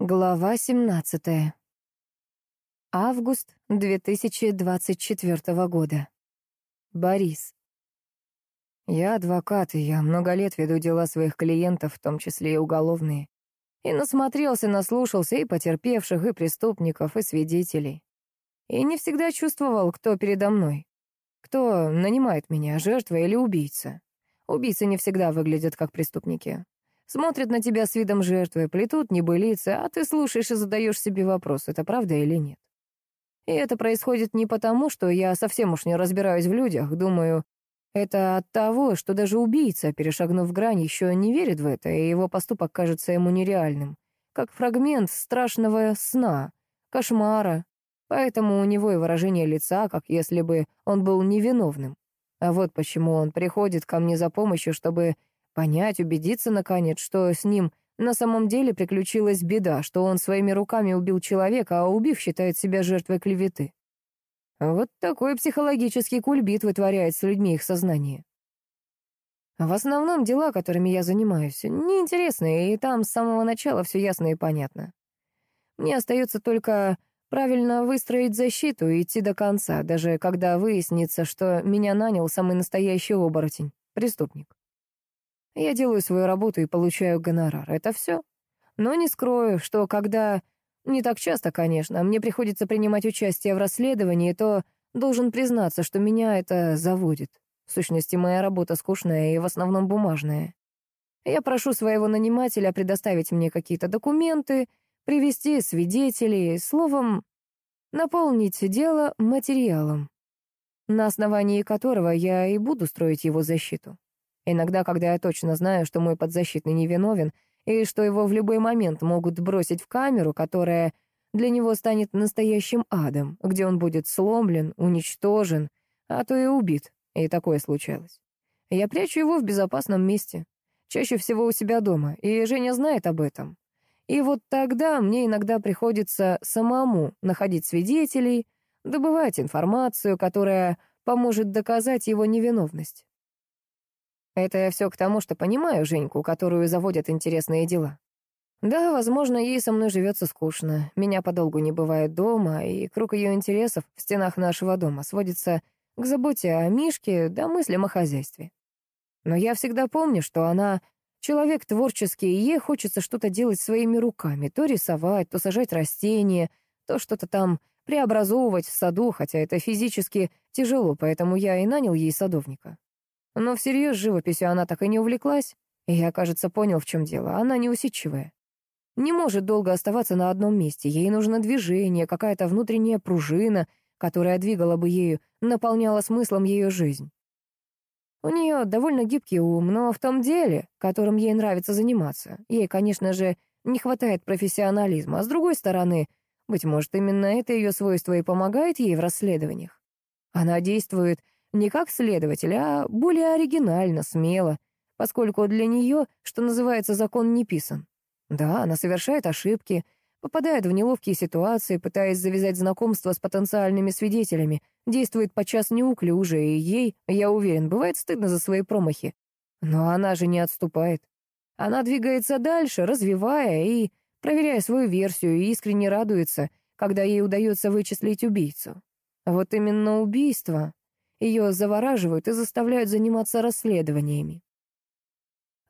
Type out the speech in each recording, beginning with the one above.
Глава 17. Август 2024 года. Борис. Я адвокат, и я много лет веду дела своих клиентов, в том числе и уголовные. И насмотрелся, наслушался и потерпевших, и преступников, и свидетелей. И не всегда чувствовал, кто передо мной. Кто нанимает меня, жертва или убийца. Убийцы не всегда выглядят как преступники. Смотрят на тебя с видом жертвы, плетут небылицы, а ты слушаешь и задаешь себе вопрос, это правда или нет. И это происходит не потому, что я совсем уж не разбираюсь в людях, думаю, это от того, что даже убийца, перешагнув грань, еще не верит в это, и его поступок кажется ему нереальным, как фрагмент страшного сна, кошмара, поэтому у него и выражение лица, как если бы он был невиновным. А вот почему он приходит ко мне за помощью, чтобы Понять, убедиться, наконец, что с ним на самом деле приключилась беда, что он своими руками убил человека, а убив, считает себя жертвой клеветы. Вот такой психологический кульбит вытворяет с людьми их сознание. В основном дела, которыми я занимаюсь, неинтересные, и там с самого начала все ясно и понятно. Мне остается только правильно выстроить защиту и идти до конца, даже когда выяснится, что меня нанял самый настоящий оборотень, преступник. Я делаю свою работу и получаю гонорар. Это все. Но не скрою, что когда... Не так часто, конечно, мне приходится принимать участие в расследовании, то должен признаться, что меня это заводит. В сущности, моя работа скучная и в основном бумажная. Я прошу своего нанимателя предоставить мне какие-то документы, привести свидетелей, словом, наполнить дело материалом, на основании которого я и буду строить его защиту. Иногда, когда я точно знаю, что мой подзащитный невиновен, и что его в любой момент могут бросить в камеру, которая для него станет настоящим адом, где он будет сломлен, уничтожен, а то и убит, и такое случалось. Я прячу его в безопасном месте, чаще всего у себя дома, и Женя знает об этом. И вот тогда мне иногда приходится самому находить свидетелей, добывать информацию, которая поможет доказать его невиновность. Это я все к тому, что понимаю Женьку, которую заводят интересные дела. Да, возможно, ей со мной живется скучно. Меня подолгу не бывает дома, и круг ее интересов в стенах нашего дома сводится к заботе о Мишке да мыслям о хозяйстве. Но я всегда помню, что она человек творческий, и ей хочется что-то делать своими руками, то рисовать, то сажать растения, то что-то там преобразовывать в саду, хотя это физически тяжело, поэтому я и нанял ей садовника. Но всерьез живописью она так и не увлеклась, и я, кажется, понял, в чем дело. Она неусидчивая. Не может долго оставаться на одном месте. Ей нужно движение, какая-то внутренняя пружина, которая двигала бы ею, наполняла смыслом ее жизнь. У нее довольно гибкий ум, но в том деле, которым ей нравится заниматься, ей, конечно же, не хватает профессионализма, а с другой стороны, быть может, именно это ее свойство и помогает ей в расследованиях. Она действует не как следователь, а более оригинально, смело, поскольку для нее, что называется, закон не писан. Да, она совершает ошибки, попадает в неловкие ситуации, пытаясь завязать знакомство с потенциальными свидетелями, действует подчас неуклюже, и ей, я уверен, бывает стыдно за свои промахи. Но она же не отступает. Она двигается дальше, развивая и проверяя свою версию, и искренне радуется, когда ей удается вычислить убийцу. Вот именно убийство ее завораживают и заставляют заниматься расследованиями.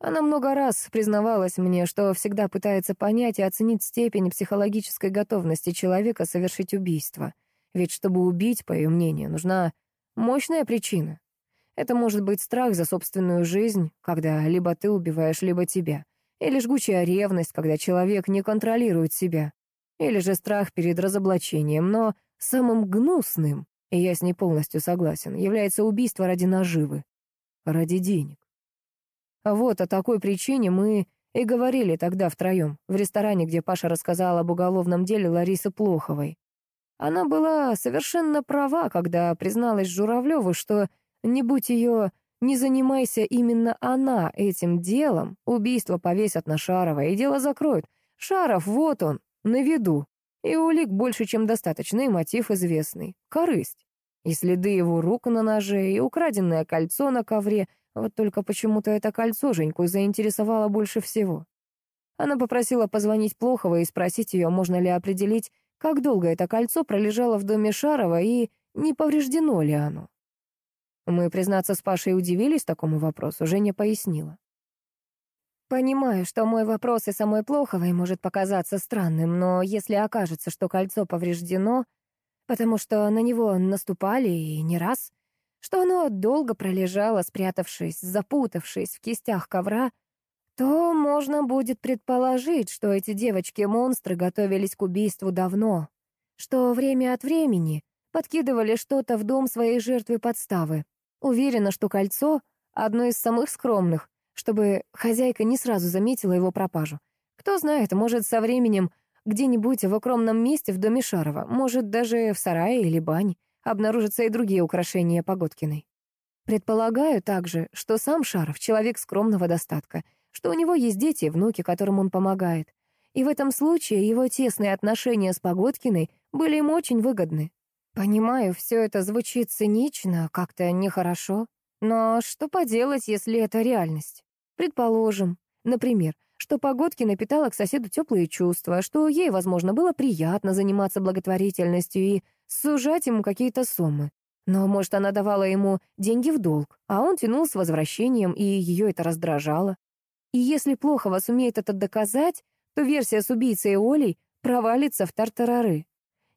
Она много раз признавалась мне, что всегда пытается понять и оценить степень психологической готовности человека совершить убийство. Ведь чтобы убить, по ее мнению, нужна мощная причина. Это может быть страх за собственную жизнь, когда либо ты убиваешь, либо тебя. Или жгучая ревность, когда человек не контролирует себя. Или же страх перед разоблачением, но самым гнусным и я с ней полностью согласен, является убийство ради наживы, ради денег. Вот о такой причине мы и говорили тогда втроем, в ресторане, где Паша рассказал об уголовном деле Ларисы Плоховой. Она была совершенно права, когда призналась Журавлеву, что не будь ее, не занимайся именно она этим делом, убийство повесят на Шарова, и дело закроют. Шаров, вот он, на виду. И улик больше, чем достаточно, и мотив известный — корысть. И следы его рук на ноже, и украденное кольцо на ковре. Вот только почему-то это кольцо Женьку заинтересовало больше всего. Она попросила позвонить Плохова и спросить ее, можно ли определить, как долго это кольцо пролежало в доме Шарова и не повреждено ли оно. Мы, признаться, с Пашей удивились такому вопросу, Женя пояснила. Понимаю, что мой вопрос и самой Плоховой может показаться странным, но если окажется, что кольцо повреждено, потому что на него наступали и не раз, что оно долго пролежало, спрятавшись, запутавшись в кистях ковра, то можно будет предположить, что эти девочки-монстры готовились к убийству давно, что время от времени подкидывали что-то в дом своей жертвы подставы. Уверена, что кольцо — одно из самых скромных, чтобы хозяйка не сразу заметила его пропажу. Кто знает, может, со временем где-нибудь в укромном месте в доме Шарова, может, даже в сарае или бане, обнаружатся и другие украшения Погодкиной. Предполагаю также, что сам Шаров — человек скромного достатка — что у него есть дети и внуки, которым он помогает. И в этом случае его тесные отношения с Погодкиной были ему очень выгодны. Понимаю, все это звучит цинично, как-то нехорошо. Но что поделать, если это реальность? Предположим, например, что Погодкина питала к соседу теплые чувства, что ей, возможно, было приятно заниматься благотворительностью и сужать ему какие-то суммы. Но, может, она давала ему деньги в долг, а он тянул с возвращением, и ее это раздражало. И если Плохова сумеет это доказать, то версия с убийцей Олей провалится в тартарары.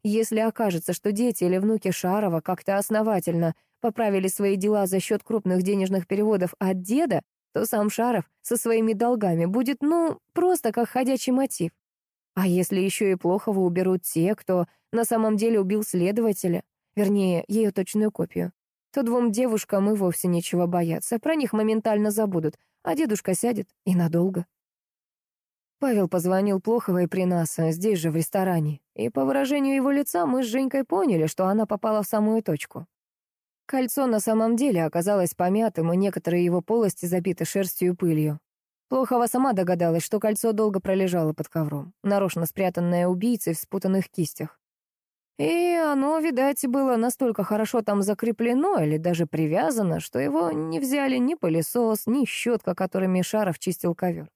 Если окажется, что дети или внуки Шарова как-то основательно поправили свои дела за счет крупных денежных переводов от деда, то сам Шаров со своими долгами будет, ну, просто как ходячий мотив. А если еще и Плохова уберут те, кто на самом деле убил следователя, вернее, ее точную копию, то двум девушкам и вовсе нечего бояться, про них моментально забудут, а дедушка сядет и надолго. Павел позвонил Плоховой при нас, а здесь же, в ресторане, и по выражению его лица мы с Женькой поняли, что она попала в самую точку. Кольцо на самом деле оказалось помятым, и некоторые его полости забиты шерстью и пылью. Плохова сама догадалась, что кольцо долго пролежало под ковром, нарочно спрятанное убийцей в спутанных кистях. И оно, видать, было настолько хорошо там закреплено или даже привязано, что его не взяли ни пылесос, ни щетка, которыми Шаров чистил ковер.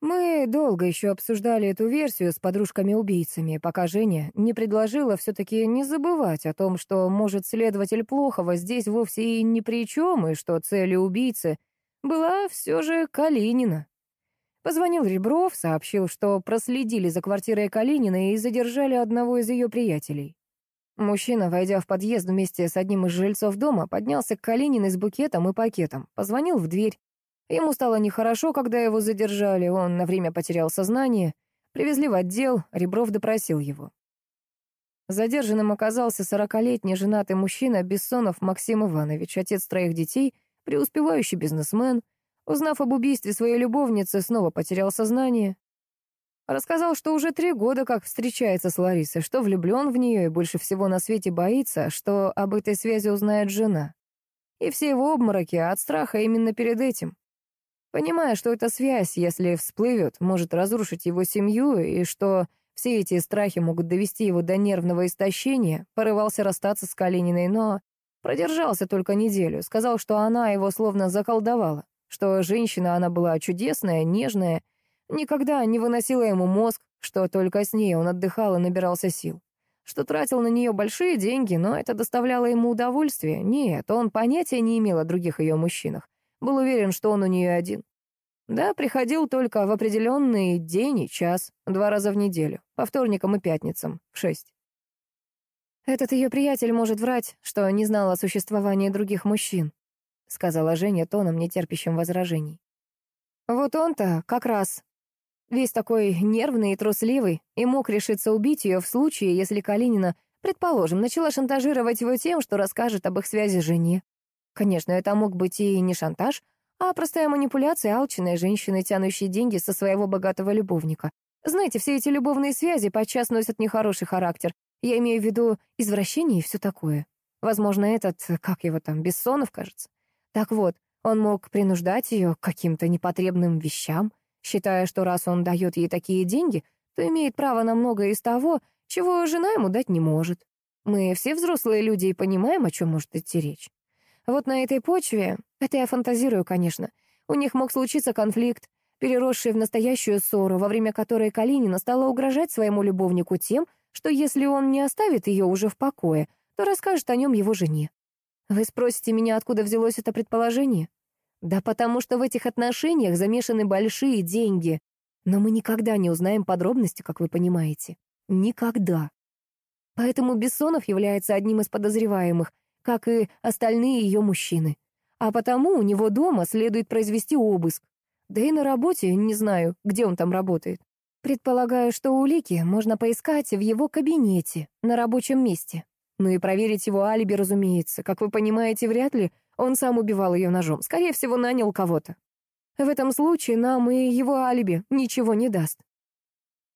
Мы долго еще обсуждали эту версию с подружками-убийцами, пока Женя не предложила все-таки не забывать о том, что, может, следователь Плохова здесь вовсе и ни при чем, и что целью убийцы была все же Калинина. Позвонил Ребров, сообщил, что проследили за квартирой Калинина и задержали одного из ее приятелей. Мужчина, войдя в подъезд вместе с одним из жильцов дома, поднялся к Калининой с букетом и пакетом, позвонил в дверь. Ему стало нехорошо, когда его задержали, он на время потерял сознание. Привезли в отдел, Ребров допросил его. Задержанным оказался сорокалетний женатый мужчина Бессонов Максим Иванович, отец троих детей, преуспевающий бизнесмен — Узнав об убийстве своей любовницы, снова потерял сознание. Рассказал, что уже три года как встречается с Ларисой, что влюблен в нее и больше всего на свете боится, что об этой связи узнает жена. И все его обмороки от страха именно перед этим. Понимая, что эта связь, если всплывет, может разрушить его семью, и что все эти страхи могут довести его до нервного истощения, порывался расстаться с Калининой, но продержался только неделю, сказал, что она его словно заколдовала что женщина она была чудесная, нежная, никогда не выносила ему мозг, что только с ней он отдыхал и набирался сил, что тратил на нее большие деньги, но это доставляло ему удовольствие. Нет, он понятия не имел о других ее мужчинах, был уверен, что он у нее один. Да, приходил только в определенный день и час, два раза в неделю, по вторникам и пятницам, в шесть. Этот ее приятель может врать, что не знал о существовании других мужчин, — сказала Женя тоном, нетерпящим возражений. «Вот он-то как раз весь такой нервный и трусливый и мог решиться убить ее в случае, если Калинина, предположим, начала шантажировать его тем, что расскажет об их связи жене. Конечно, это мог быть и не шантаж, а простая манипуляция алчной женщины, тянущей деньги со своего богатого любовника. Знаете, все эти любовные связи подчас носят нехороший характер. Я имею в виду извращение и все такое. Возможно, этот, как его там, Бессонов, кажется, так вот, он мог принуждать ее к каким-то непотребным вещам, считая, что раз он дает ей такие деньги, то имеет право на многое из того, чего жена ему дать не может. Мы все взрослые люди и понимаем, о чем может идти речь. Вот на этой почве, это я фантазирую, конечно, у них мог случиться конфликт. переросшей в настоящую ссору, во время которой Калинина стала угрожать своему любовнику тем, что если он не оставит ее уже в покое, то расскажет о нем его жене. Вы спросите меня, откуда взялось это предположение? Да потому что в этих отношениях замешаны большие деньги. Но мы никогда не узнаем подробности, как вы понимаете. Никогда. Поэтому Бессонов является одним из подозреваемых, как и остальные ее мужчины. А потому у него дома следует произвести обыск. Да и на работе, не знаю, где он там работает. Предполагаю, что улики можно поискать в его кабинете, на рабочем месте. Ну и проверить его алиби, разумеется. Как вы понимаете, вряд ли он сам убивал ее ножом. Скорее всего, нанял кого-то. В этом случае нам и его алиби ничего не даст.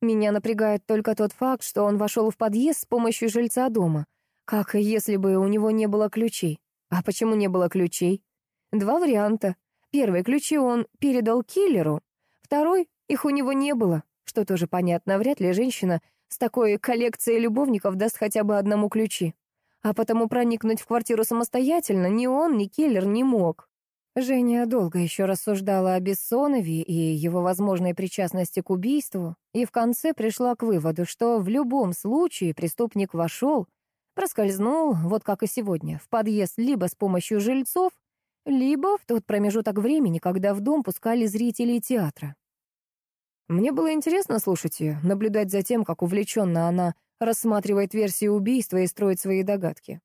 Меня напрягает только тот факт, что он вошел в подъезд с помощью жильца дома, как если бы у него не было ключей. А почему не было ключей? Два варианта. Первый ключи он передал киллеру, второй — их у него не было. Что тоже понятно, вряд ли женщина с такой коллекцией любовников даст хотя бы одному ключи. А потому проникнуть в квартиру самостоятельно ни он, ни киллер не мог. Женя долго еще рассуждала о Бессонове и его возможной причастности к убийству, и в конце пришла к выводу, что в любом случае преступник вошел, проскользнул, вот как и сегодня, в подъезд либо с помощью жильцов, либо в тот промежуток времени, когда в дом пускали зрителей театра. Мне было интересно слушать ее, наблюдать за тем, как увлеченно она рассматривает версии убийства и строит свои догадки.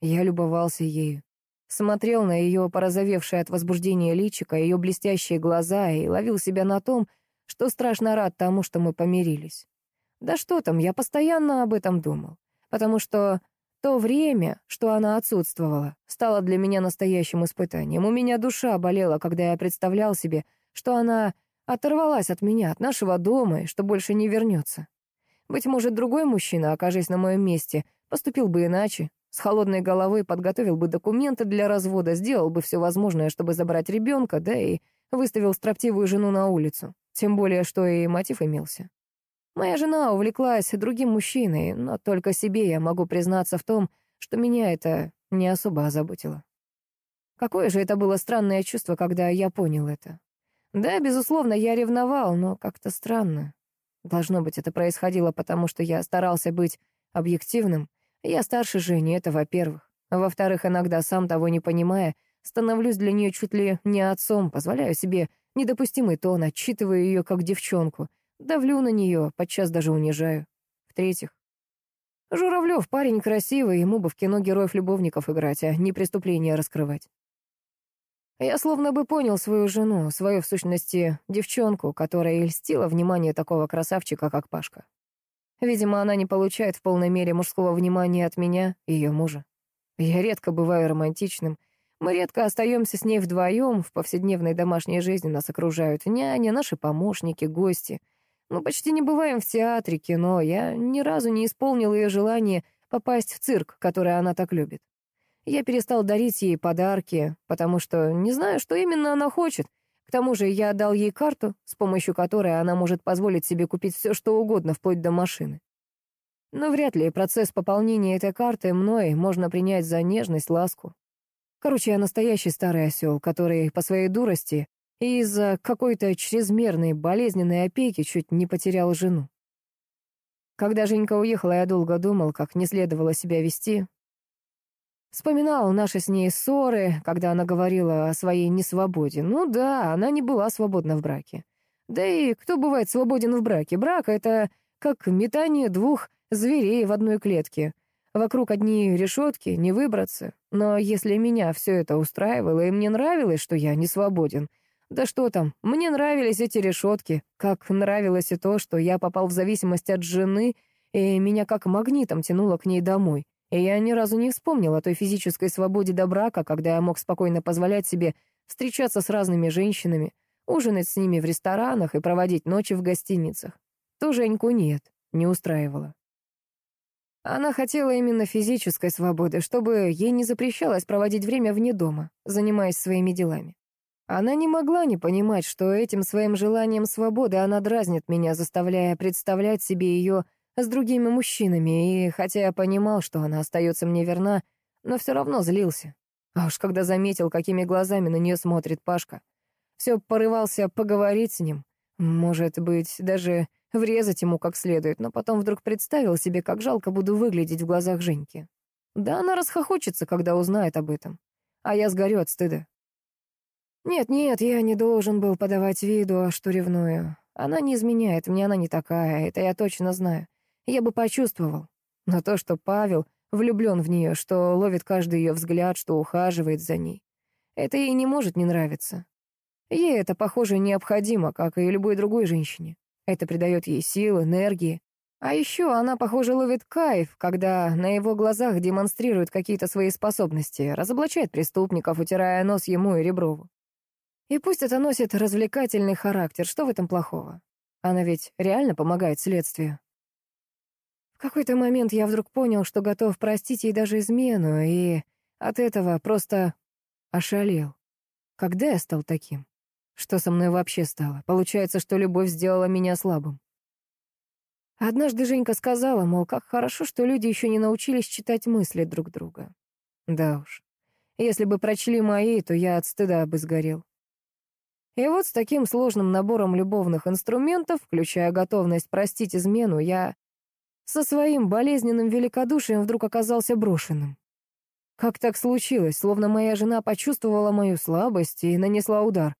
Я любовался ею. Смотрел на ее порозовевшее от возбуждения личико, ее блестящие глаза и ловил себя на том, что страшно рад тому, что мы помирились. Да что там, я постоянно об этом думал. Потому что то время, что она отсутствовала, стало для меня настоящим испытанием. У меня душа болела, когда я представлял себе, что она оторвалась от меня, от нашего дома, и что больше не вернется. Быть может, другой мужчина, окажись на моем месте, поступил бы иначе, с холодной головой подготовил бы документы для развода, сделал бы все возможное, чтобы забрать ребенка, да и выставил строптивую жену на улицу. Тем более, что и мотив имелся. Моя жена увлеклась другим мужчиной, но только себе я могу признаться в том, что меня это не особо озаботило. Какое же это было странное чувство, когда я понял это. Да, безусловно, я ревновал, но как-то странно. Должно быть, это происходило потому, что я старался быть объективным. Я старше Жени, это во-первых. Во-вторых, иногда, сам того не понимая, становлюсь для нее чуть ли не отцом, позволяю себе недопустимый тон, отчитываю ее как девчонку, давлю на нее, подчас даже унижаю. В-третьих, Журавлев парень красивый, ему бы в кино героев-любовников играть, а не преступления раскрывать. Я словно бы понял свою жену, свою, в сущности, девчонку, которая льстила внимание такого красавчика, как Пашка. Видимо, она не получает в полной мере мужского внимания от меня, ее мужа. Я редко бываю романтичным. Мы редко остаемся с ней вдвоем, в повседневной домашней жизни нас окружают няни, наши помощники, гости. Мы почти не бываем в театре, кино. Я ни разу не исполнил ее желание попасть в цирк, который она так любит. Я перестал дарить ей подарки, потому что не знаю, что именно она хочет. К тому же я дал ей карту, с помощью которой она может позволить себе купить все, что угодно, вплоть до машины. Но вряд ли процесс пополнения этой карты мной можно принять за нежность, ласку. Короче, я настоящий старый осел, который по своей дурости и из-за какой-то чрезмерной болезненной опеки чуть не потерял жену. Когда Женька уехала, я долго думал, как не следовало себя вести, Вспоминал наши с ней ссоры, когда она говорила о своей несвободе. Ну да, она не была свободна в браке. Да и кто бывает свободен в браке? Брак — это как метание двух зверей в одной клетке. Вокруг одни решетки, не выбраться. Но если меня все это устраивало, и мне нравилось, что я не свободен, да что там, мне нравились эти решетки, как нравилось и то, что я попал в зависимость от жены, и меня как магнитом тянуло к ней домой. И я ни разу не вспомнил о той физической свободе до брака, когда я мог спокойно позволять себе встречаться с разными женщинами, ужинать с ними в ресторанах и проводить ночи в гостиницах. То Женьку нет, не устраивало. Она хотела именно физической свободы, чтобы ей не запрещалось проводить время вне дома, занимаясь своими делами. Она не могла не понимать, что этим своим желанием свободы она дразнит меня, заставляя представлять себе ее с другими мужчинами, и хотя я понимал, что она остается мне верна, но все равно злился. А уж когда заметил, какими глазами на нее смотрит Пашка, Все порывался поговорить с ним. Может быть, даже врезать ему как следует, но потом вдруг представил себе, как жалко буду выглядеть в глазах Женьки. Да она расхохочется, когда узнает об этом. А я сгорю от стыда. Нет-нет, я не должен был подавать виду, что ревную. Она не изменяет, мне она не такая, это я точно знаю. Я бы почувствовал. Но то, что Павел влюблен в нее, что ловит каждый ее взгляд, что ухаживает за ней, это ей не может не нравиться. Ей это, похоже, необходимо, как и любой другой женщине. Это придает ей сил, энергии. А еще она, похоже, ловит кайф, когда на его глазах демонстрирует какие-то свои способности, разоблачает преступников, утирая нос ему и Реброву. И пусть это носит развлекательный характер, что в этом плохого? Она ведь реально помогает следствию. В какой-то момент я вдруг понял, что готов простить ей даже измену, и от этого просто ошалел. Когда я стал таким? Что со мной вообще стало? Получается, что любовь сделала меня слабым. Однажды Женька сказала, мол, как хорошо, что люди еще не научились читать мысли друг друга. Да уж. Если бы прочли мои, то я от стыда бы сгорел. И вот с таким сложным набором любовных инструментов, включая готовность простить измену, я со своим болезненным великодушием вдруг оказался брошенным. Как так случилось, словно моя жена почувствовала мою слабость и нанесла удар.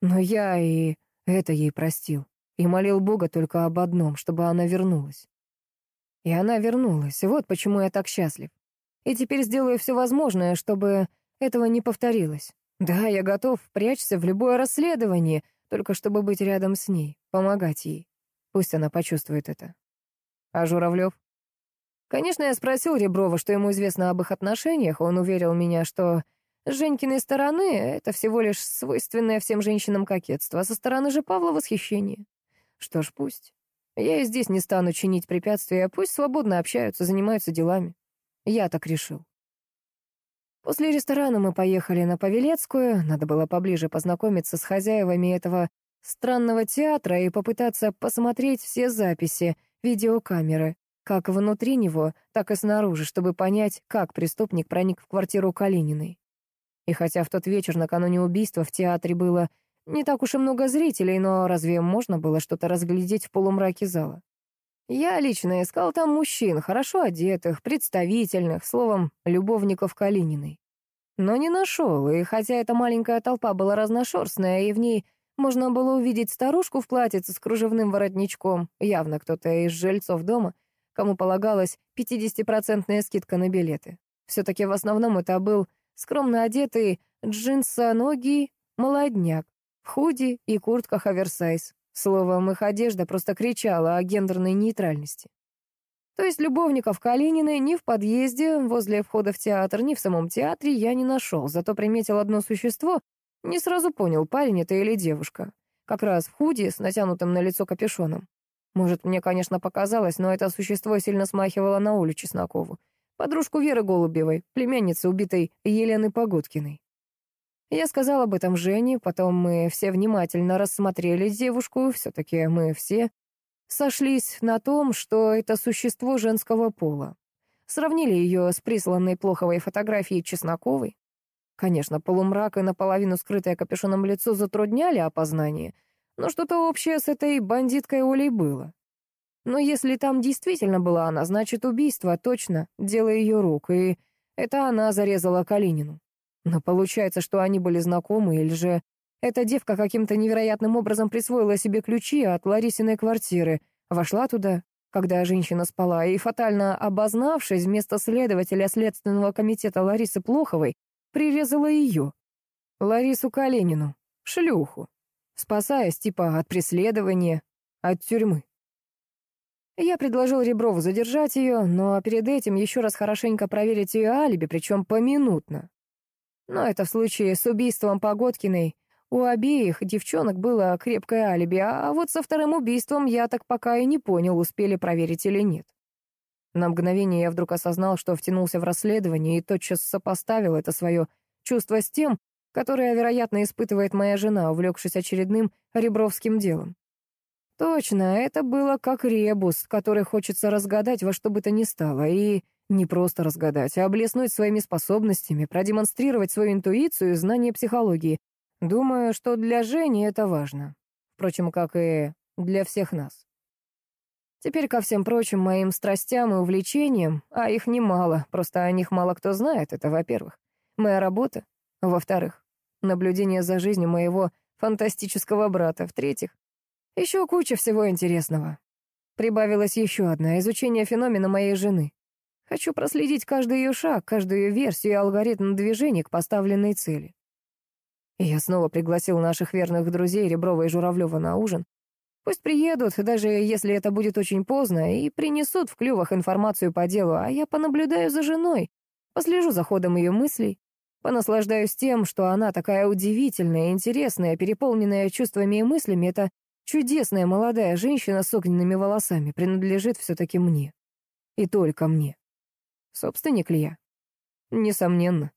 Но я и это ей простил. И молил Бога только об одном, чтобы она вернулась. И она вернулась, вот почему я так счастлив. И теперь сделаю все возможное, чтобы этого не повторилось. Да, я готов прячься в любое расследование, только чтобы быть рядом с ней, помогать ей. Пусть она почувствует это. А Журавлев? Конечно, я спросил Реброва, что ему известно об их отношениях. Он уверил меня, что с Женькиной стороны это всего лишь свойственное всем женщинам кокетство, а со стороны же Павла восхищение. Что ж, пусть. Я и здесь не стану чинить препятствия, пусть свободно общаются, занимаются делами. Я так решил. После ресторана мы поехали на Павелецкую, надо было поближе познакомиться с хозяевами этого странного театра и попытаться посмотреть все записи, видеокамеры, как внутри него, так и снаружи, чтобы понять, как преступник проник в квартиру Калининой. И хотя в тот вечер накануне убийства в театре было не так уж и много зрителей, но разве можно было что-то разглядеть в полумраке зала? Я лично искал там мужчин, хорошо одетых, представительных, словом, любовников Калининой. Но не нашел, и хотя эта маленькая толпа была разношерстная, и в ней можно было увидеть старушку в платьице с кружевным воротничком, явно кто-то из жильцов дома, кому полагалась 50-процентная скидка на билеты. Все-таки в основном это был скромно одетый джинсоногий молодняк в худи и куртках оверсайз. Словом, их одежда просто кричала о гендерной нейтральности. То есть любовников Калининой ни в подъезде, возле входа в театр, ни в самом театре я не нашел, зато приметил одно существо, не сразу понял, парень это или девушка. Как раз в худи с натянутым на лицо капюшоном. Может, мне, конечно, показалось, но это существо сильно смахивало на Олю Чеснокову подружку Веры Голубевой, племянницы убитой Елены Погодкиной. Я сказал об этом Жене, потом мы все внимательно рассмотрели девушку, все-таки мы все сошлись на том, что это существо женского пола. Сравнили ее с присланной Плоховой фотографией Чесноковой. Конечно, полумрак и наполовину скрытое капюшоном лицо затрудняли опознание, но что-то общее с этой бандиткой Олей было. Но если там действительно была она, значит, убийство точно дело ее рук, и это она зарезала Калинину. Но получается, что они были знакомы, или же эта девка каким-то невероятным образом присвоила себе ключи от Ларисиной квартиры, вошла туда, когда женщина спала, и, фатально обознавшись, вместо следователя Следственного комитета Ларисы Плоховой, прирезала ее, Ларису Калинину, шлюху, спасаясь типа от преследования, от тюрьмы. Я предложил Реброву задержать ее, но перед этим еще раз хорошенько проверить ее алиби, причем поминутно. Но это в случае с убийством Погодкиной. У обеих девчонок было крепкое алиби, а вот со вторым убийством я так пока и не понял, успели проверить или нет. На мгновение я вдруг осознал, что втянулся в расследование и тотчас сопоставил это свое чувство с тем, которое, вероятно, испытывает моя жена, увлекшись очередным ребровским делом. Точно, это было как ребус, который хочется разгадать во что бы то ни стало, и не просто разгадать, а блеснуть своими способностями, продемонстрировать свою интуицию и знание психологии. Думаю, что для Жени это важно. Впрочем, как и для всех нас. Теперь ко всем прочим моим страстям и увлечениям, а их немало, просто о них мало кто знает, это во-первых. Моя работа, во-вторых, наблюдение за жизнью моего фантастического брата, в-третьих, еще куча всего интересного. Прибавилась еще одна — изучение феномена моей жены. Хочу проследить каждый ее шаг, каждую версию и алгоритм движения к поставленной цели. И я снова пригласил наших верных друзей Реброва и Журавлева на ужин, Пусть приедут, даже если это будет очень поздно, и принесут в клювах информацию по делу, а я понаблюдаю за женой, послежу за ходом ее мыслей, понаслаждаюсь тем, что она такая удивительная, интересная, переполненная чувствами и мыслями, эта чудесная молодая женщина с огненными волосами принадлежит все-таки мне. И только мне. Собственник ли я? Несомненно.